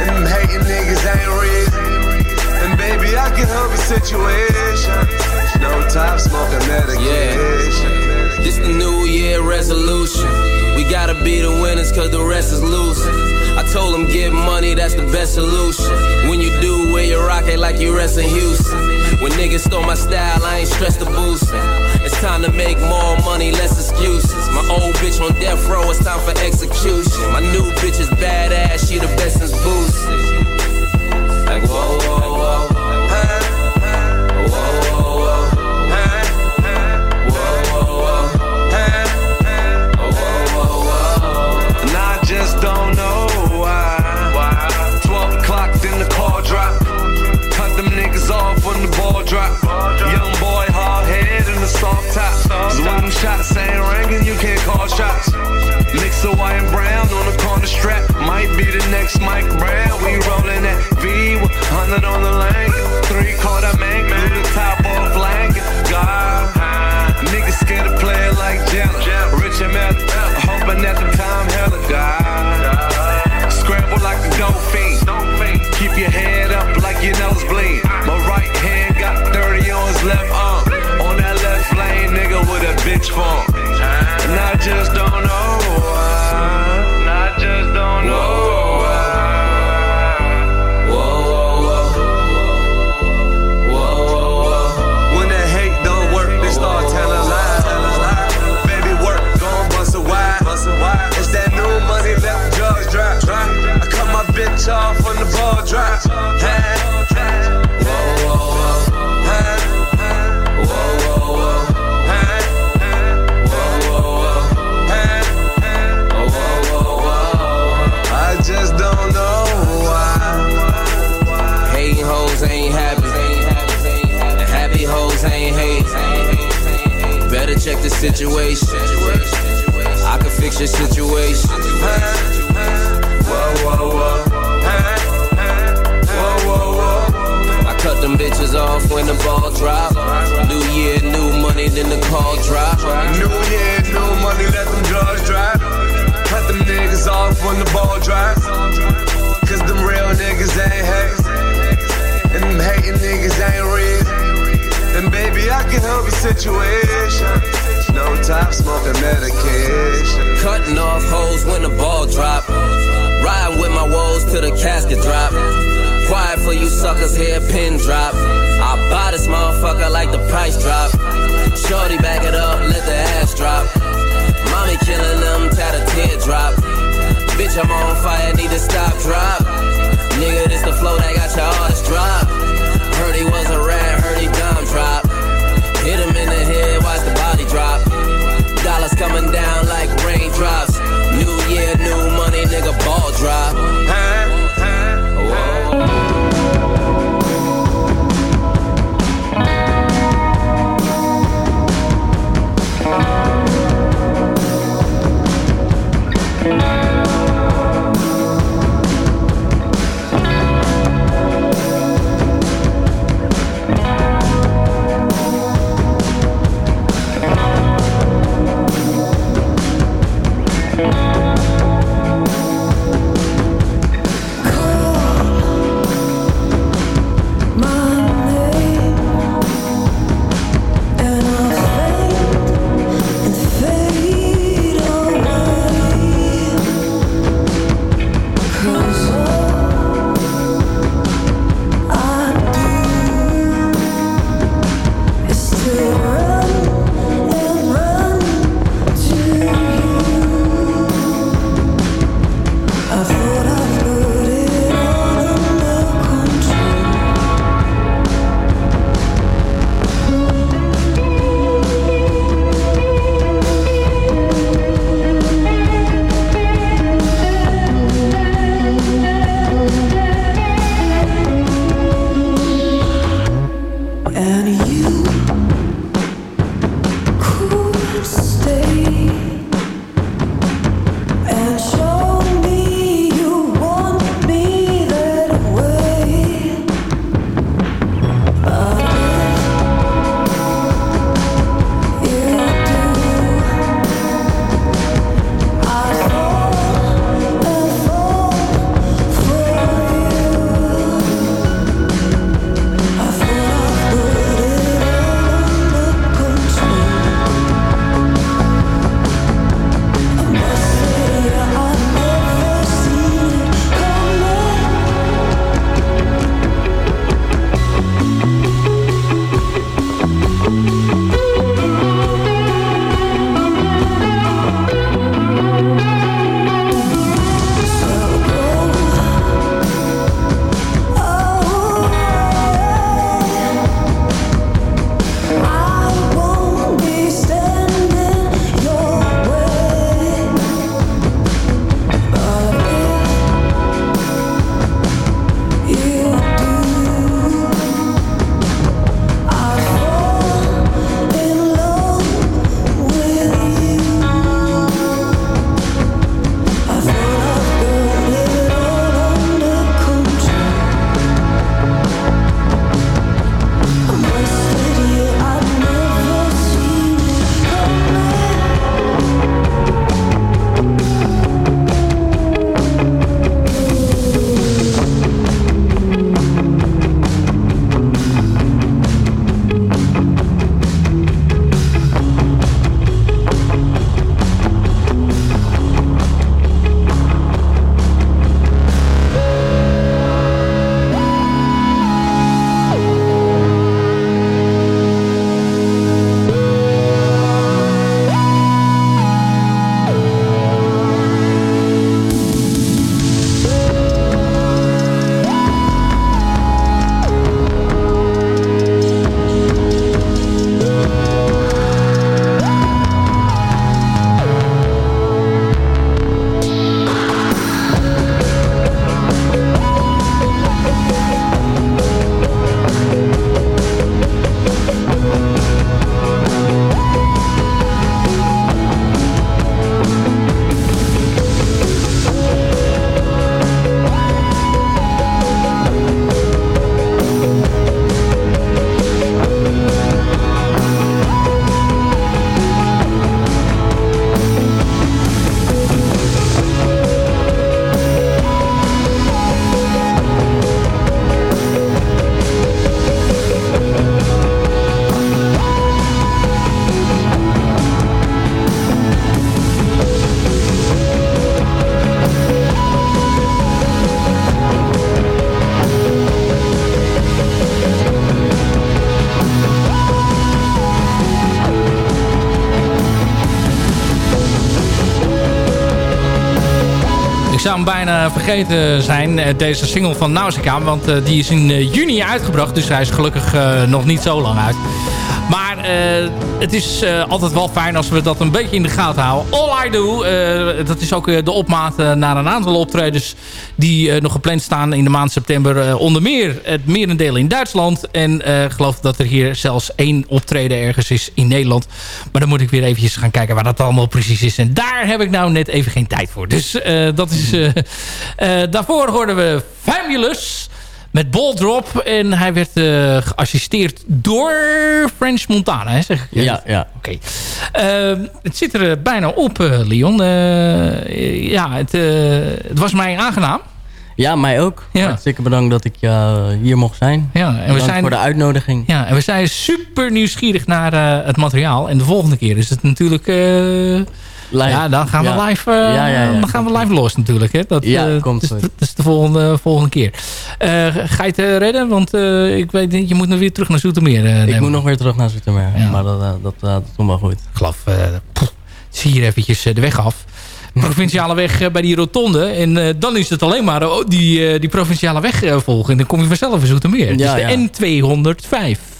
S15: And them hating niggas ain't real. And baby, I can help your situation. No top smoking medication.
S14: This the new year resolution. We gotta be the winners cause the rest is losing. I told them get money, that's the best solution. When you do, wear your rocket like you rest in Houston. When niggas stole my style, I ain't stressed to boost it. It's time to make more money, less excuses. My old bitch on death row, it's time for execution. My new bitch is badass, she the best since boosted. Like whoa.
S15: Drop. Young boy, hard head and a soft top. Them shots ain't ringing, you can't call shots. Mix of white and brown on the corner strap. Might be the next Mike Brown. We rolling that V with 100 on the lane. Three quarter man, glue the top off blanket. God, niggas scared to play like Jenna. Rich and Mel, hoping at the time hella God.
S14: Hear a pin drop. I buy this motherfucker like the price drop. Shorty back it up, let the ass drop. Mommy killing them, tat a teardrop. Bitch, I'm on fire, need to stop, drop. Nigga, this the flow that got your artist drop.
S7: Vergeten zijn, eh, deze single van Nausicaa. Want eh, die is in eh, juni uitgebracht, dus hij is gelukkig eh, nog niet zo lang uit. Eh, het is eh, altijd wel fijn als we dat een beetje in de gaten houden. All I Do, eh, dat is ook de opmaat naar een aantal optredens... die nog gepland staan in de maand september. Onder meer het merendeel in Duitsland. En ik geloof dat er hier zelfs één optreden ergens is in Nederland. Maar dan moet ik weer eventjes gaan kijken waar dat allemaal precies is. En daar heb ik nou net even geen tijd voor. Dus dat is... daarvoor hoorden we Fabulous met Ball Drop. En hij werd eh, geassisteerd door French Montana, hè, zeg ik.
S8: Ja, ja.
S7: Oké. Ehm, het zit er eh, bijna op, eh, Leon. Ja, het, het was mij aangenaam.
S8: Ja, mij ook. Hartstikke bedankt dat ik hier mocht zijn.
S7: Ja, en we zijn,
S8: voor de uitnodiging.
S7: Ja, en we zijn super nieuwsgierig naar het materiaal. En de volgende keer is het natuurlijk... Ja, dan gaan we
S8: Ja.
S7: live, eh,
S8: Ja, ja, ja.
S7: dan gaan we live los natuurlijk. Hè? Dat,
S8: Ja,
S7: eh,
S8: komt
S7: dus, dat is de volgende, volgende keer. Eh, ga je het redden? Want ik weet niet, je moet nog weer terug naar Zoetermeer.
S8: Ik moet nog weer terug naar Zoetermeer. Maar dat, dat, dat komt wel goed.
S7: Ik geloof, zie hier eventjes de weg af. Provinciale weg bij die rotonde. En dan is het alleen maar oh, die, die provinciale weg volgen. En dan kom je vanzelf in Zoetermeer.
S8: Ja,
S7: dus de N205.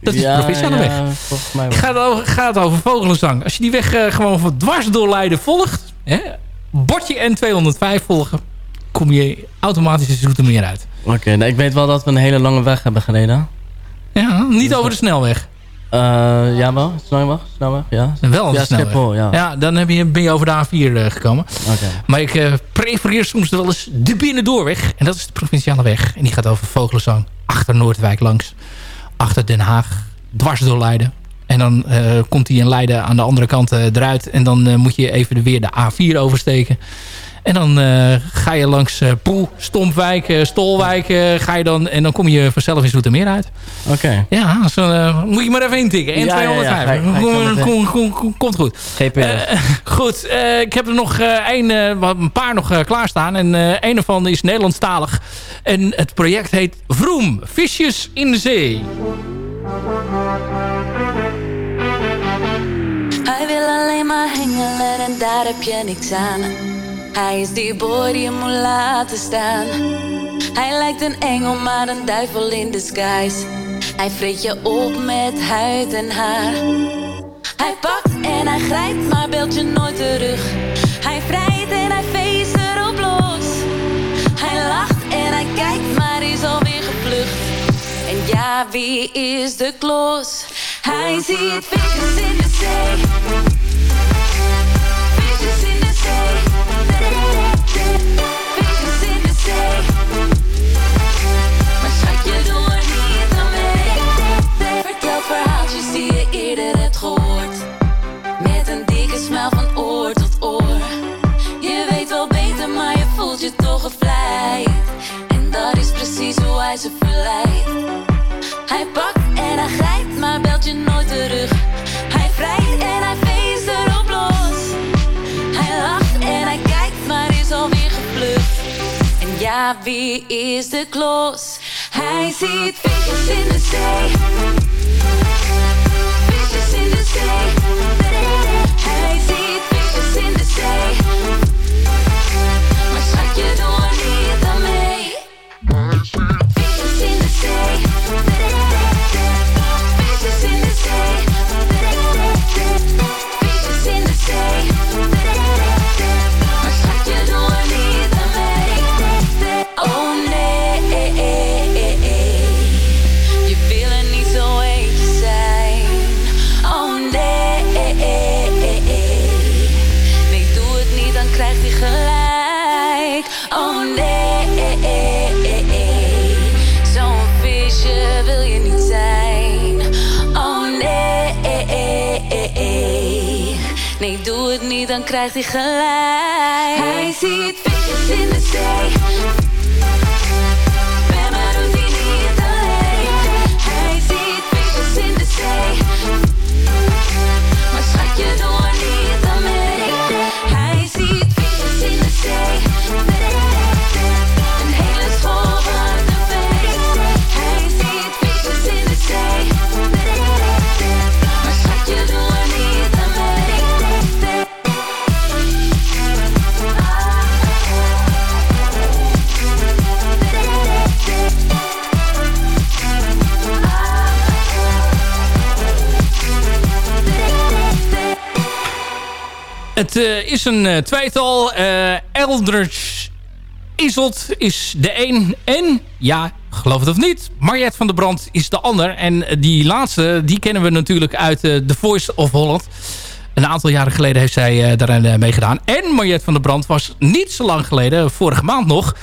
S7: Dat is
S8: Ja,
S7: de provinciale
S8: ja,
S7: weg.
S8: volgens mij wel.
S7: Gaat over, gaat over vogelenzang. Als je die weg eh, gewoon van dwars door Leiden volgt. Hè, bordje N205 volgen. Kom je automatisch in Zoetermeer uit.
S8: Oké, nou, ik weet wel dat we een hele lange weg hebben gereden.
S7: Ja, niet over de snelweg.
S8: Eh, ja, wel. Snelweg? Snelweg, ja.
S7: Wel een
S8: ja,
S7: snelweg.
S8: Schiphol, ja.
S7: ja, dan heb je, ben je over de A4 eh, gekomen.
S8: Oké.
S7: Maar ik prefereer soms wel eens de binnendoorweg. En dat is de provinciale weg. En die gaat over Vogelenzang. Achter Noordwijk langs. Achter Den Haag. Dwars door Leiden. En dan eh, komt hij in Leiden aan de andere kant eh, eruit. En dan eh, moet je even weer de A4 oversteken. En dan eh, ga je langs eh, Poel, Stompwijk, eh, Stolwijk. eh, ga je dan, en dan kom je vanzelf in Zoetermeer uit.
S8: Oké.
S7: Ja, zo, eh, moet je maar even intikken.
S8: Ja, ja, ja.
S7: 205.
S8: Ga ik- ga ik zo
S7: Kom-
S8: meteen.
S7: kom- kom- kom- Komt goed.
S8: GPS.
S7: Goed, eh, ik heb er nog eh, een, eh, een paar nog klaarstaan. En eh een ervan is Nederlandstalig. En het project heet Vroom, Visjes in de Zee.
S16: Hij wil alleen maar hengelen en daar heb je niks aan. Hij is die boy die je moet laten staan. Hij lijkt een engel, maar een duivel in disguise. Hij vreet je op met huid en haar. Hij pakt en hij grijpt, maar belt je nooit terug. Hij vrijt en hij feest erop los. Hij lacht en hij kijkt, maar is alweer gevlucht. En ja, wie is de klos? Hij ziet visjes in de zee. Visjes in de zee. Hij ze verleidt. Hij pakt en hij grijpt, maar belt je nooit terug. Wie is de klos? Hij ziet visjes in de zee. Visjes in de zee. Hij ziet visjes in de zee. Maar schatje, doe niet. Visjes in de zee. Visjes in de zee. Visjes in de zee. Krijgt hij gelijk. Hij ziet visjes in de zee.
S7: Is een eh, tweetal. Eh Eldridge Iselt is de een. En, ja, geloof het of niet, Mariette van der Brand is de ander. En die laatste, die kennen we natuurlijk uit eh, The Voice of Holland. Een aantal jaren geleden heeft zij eh, eh, meegedaan. En Mariette van der Brand was niet zo lang geleden, vorige maand nog...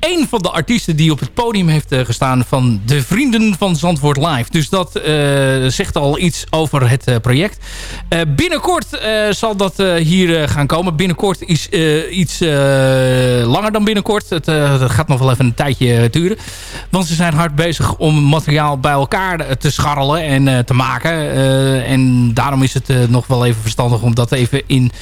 S7: een van de artiesten die op het podium heeft eh, gestaan... van de Vrienden van Zandvoort Live. Dus dat eh, zegt al iets over het eh, project. Binnenkort zal dat hier gaan komen. Binnenkort is iets langer dan binnenkort. Het, gaat nog wel even een tijdje duren. Want ze zijn hard bezig om materiaal bij elkaar te scharrelen en te maken. En daarom is het nog wel even verstandig om dat even in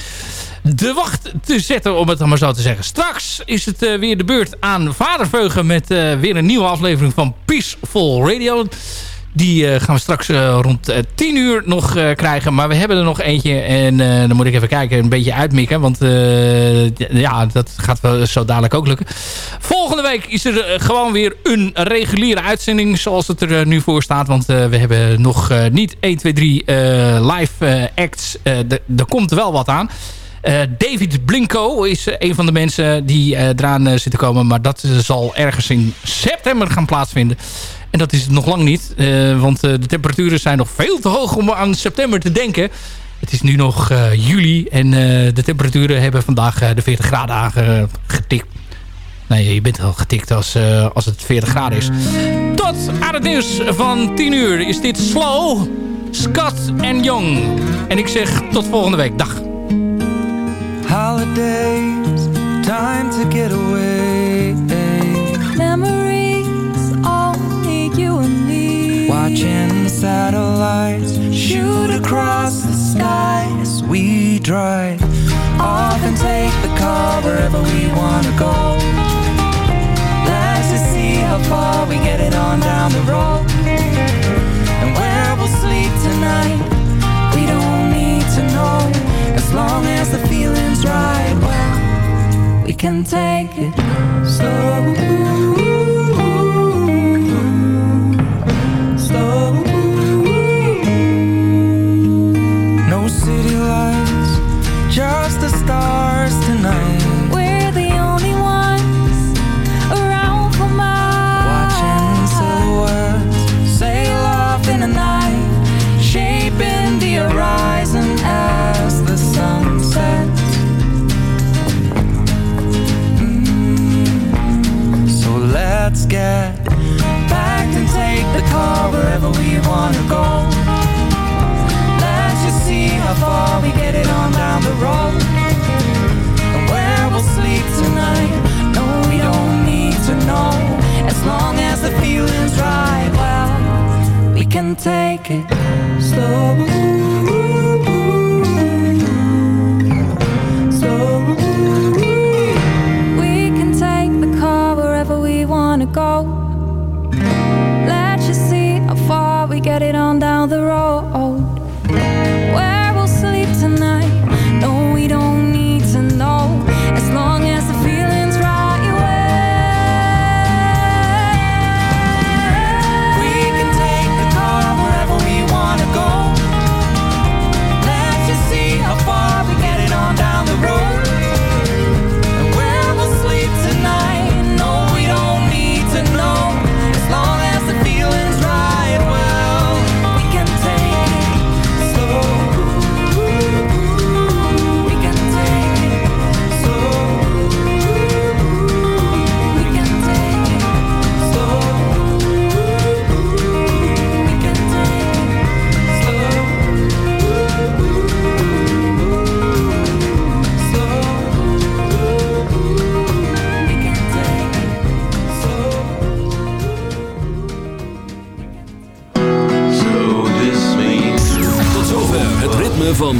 S7: de wacht te zetten, om het dan maar zo te zeggen. Straks is het eh, weer de beurt aan Vaderveugen met eh, weer een nieuwe aflevering van Peaceful Radio. Die eh, gaan we straks rond eh, 10 uur nog krijgen. Maar we hebben er nog eentje. En dan moet ik even kijken, een beetje uitmikken. Want ja, dat gaat wel zo dadelijk ook lukken. Volgende week is er gewoon weer een reguliere uitzending. Zoals het er nu voor staat. Want we hebben nog niet 1, 2, 3 eh, live acts. Er komt wel wat aan. Eh, David Blinko is eh, een van de mensen die eh, eraan zitten komen. Maar dat zal ergens in september gaan plaatsvinden. En dat is het nog lang niet. want de temperaturen zijn nog veel te hoog om aan september te denken. Het is nu nog juli. En de temperaturen hebben vandaag de 40 graden aangetikt. Nee, je bent al getikt als, als het 40 graden is. Tot aan het nieuws van 10 uur is dit Slow, Scott en Young. En ik zeg tot volgende week. Dag.
S17: Holidays, time to get away.
S16: Memories, only you and me.
S17: Watching satellites shoot across the sky as we drive. Off and take the car wherever we wanna go. Let's just see how far we get it on down the road. And where we'll sleep tonight, we don't need to know. As long as the feeling's right, well, we can take it slow. Let's get back and take the car wherever we wanna go. Let's just see how far we get it on down the road. And where we'll sleep tonight. No, we don't need to know. As long as the feeling's right, well, we can take it slow.